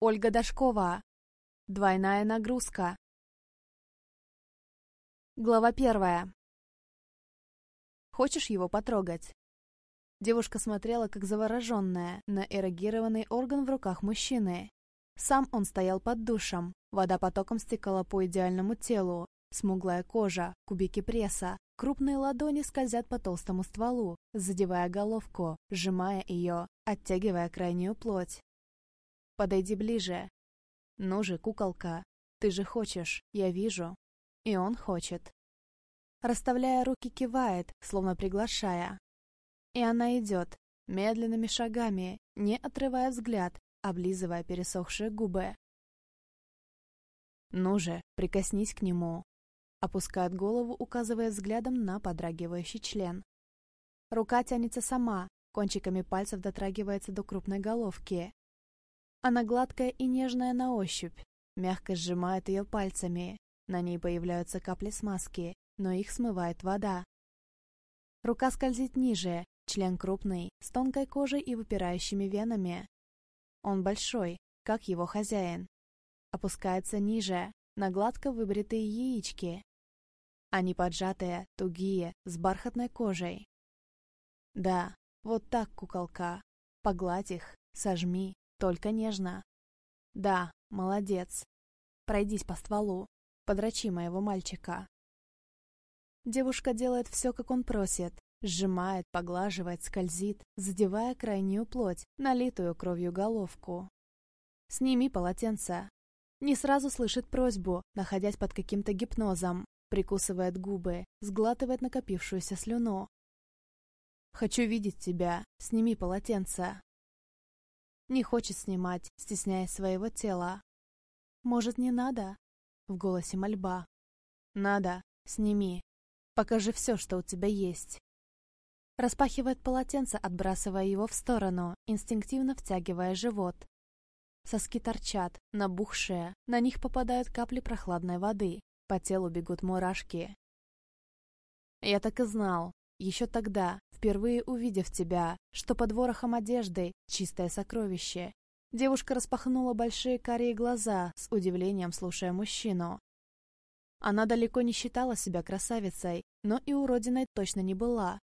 Ольга Дашкова. Двойная нагрузка. Глава первая. Хочешь его потрогать? Девушка смотрела, как завороженная, на эрогированный орган в руках мужчины. Сам он стоял под душем, вода потоком стекала по идеальному телу, смуглая кожа, кубики пресса, крупные ладони скользят по толстому стволу, задевая головку, сжимая ее, оттягивая крайнюю плоть. Подойди ближе. Ну же, куколка, ты же хочешь, я вижу. И он хочет. Расставляя руки, кивает, словно приглашая. И она идет, медленными шагами, не отрывая взгляд, облизывая пересохшие губы. «Ну же, прикоснись к нему!» Опускает голову, указывая взглядом на подрагивающий член. Рука тянется сама, кончиками пальцев дотрагивается до крупной головки, она гладкая и нежная на ощупь, мягко сжимает ее пальцами. На ней появляются капли смазки, но их смывает вода. Рука скользит ниже, член крупный, с тонкой кожей и выпирающими венами. Он большой, как его хозяин. Опускается ниже, на гладко выбритые яички. Они поджатые, тугие, с бархатной кожей. Да, вот так, куколка. Погладь их, сожми, только нежно. Да, молодец. Пройдись по стволу. Подрачи моего мальчика. Девушка делает все, как он просит. Сжимает, поглаживает, скользит, задевая крайнюю плоть, налитую кровью головку. «Сними полотенце». Не сразу слышит просьбу, находясь под каким-то гипнозом. Прикусывает губы, сглатывает накопившуюся слюну. «Хочу видеть тебя. Сними полотенце». Не хочет снимать, стесняясь своего тела. «Может, не надо?» В голосе мольба. «Надо. Сними. Покажи все, что у тебя есть». Распахивает полотенце, отбрасывая его в сторону, инстинктивно втягивая живот. Соски торчат, набухшие, на них попадают капли прохладной воды, по телу бегут мурашки. Я так и знал, еще тогда, впервые увидев тебя, что под ворохом одежды чистое сокровище. Девушка распахнула большие карие глаза, с удивлением слушая мужчину. Она далеко не считала себя красавицей, но и уродиной точно не была.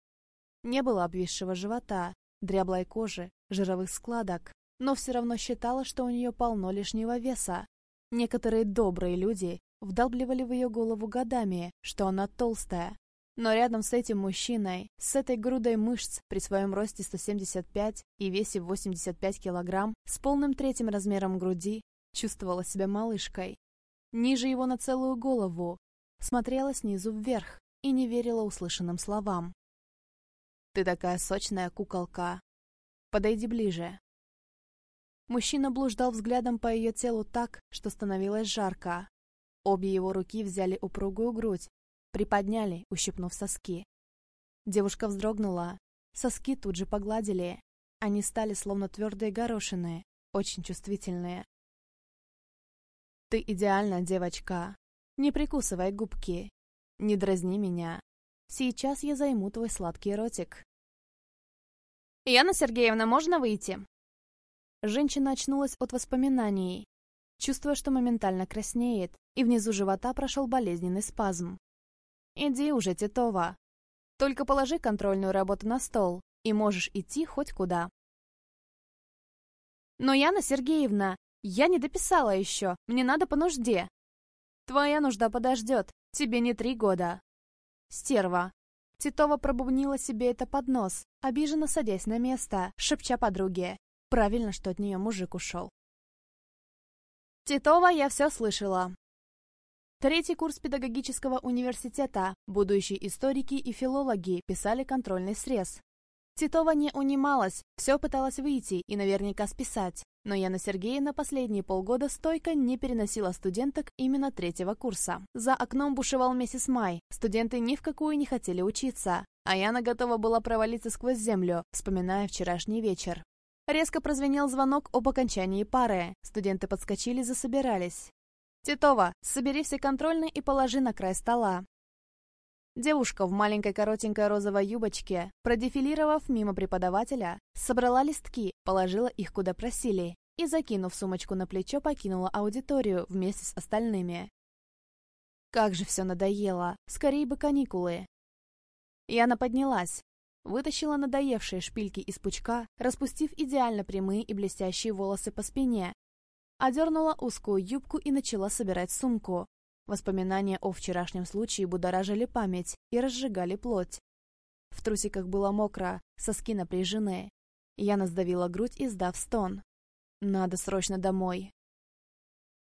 Не было обвисшего живота, дряблой кожи, жировых складок, но все равно считала, что у нее полно лишнего веса. Некоторые добрые люди вдалбливали в ее голову годами, что она толстая, но рядом с этим мужчиной, с этой грудой мышц при своем росте 175 и весе 85 килограмм, с полным третьим размером груди, чувствовала себя малышкой. Ниже его на целую голову, смотрела снизу вверх и не верила услышанным словам. «Ты такая сочная куколка. Подойди ближе». Мужчина блуждал взглядом по ее телу так, что становилось жарко. Обе его руки взяли упругую грудь, Приподняли, ущипнув соски. Девушка вздрогнула. Соски тут же погладили. Они стали словно твердые горошины, очень чувствительные. «Ты идеальна, девочка. Не прикусывай губки. Не дразни меня. Сейчас я займу твой сладкий ротик». «Яна Сергеевна, можно выйти?» Женщина очнулась от воспоминаний, чувствуя, что моментально краснеет, и внизу живота прошел болезненный спазм. «Иди уже, Титова. Только положи контрольную работу на стол, и можешь идти хоть куда». «Но, Яна Сергеевна, я не дописала еще, мне надо по нужде». «Твоя нужда подождет, тебе не три года». «Стерва». Титова пробубнила себе это под нос, обиженно садясь на место, шепча подруге. Правильно, что от нее мужик ушел. «Титова, я все слышала. Третий курс педагогического университета, будущие историки и филологи писали контрольный срез. Титова не унималась, все пыталась выйти и наверняка списать. Но Яна Сергеевна последние полгода стойко не переносила студенток именно третьего курса. За окном бушевал месяц май, студенты ни в какую не хотели учиться, а Яна готова была провалиться сквозь землю, вспоминая вчерашний вечер. Резко прозвенел звонок об окончании пары. Студенты подскочили, засобирались. «Титова, собери все контрольные и положи на край стола». Девушка в маленькой коротенькой розовой юбочке, продефилировав мимо преподавателя, собрала листки, положила их куда просили и, закинув сумочку на плечо, покинула аудиторию вместе с остальными. Как же все надоело, скорее бы каникулы. Яна поднялась, вытащила надоевшие шпильки из пучка, распустив идеально прямые и блестящие волосы по спине, одернула узкую юбку и начала собирать сумку. Воспоминания о вчерашнем случае будоражили память и разжигали плоть. В трусиках было мокро, соски напряжены. Яна сдавила грудь, издав стон. «Надо срочно домой.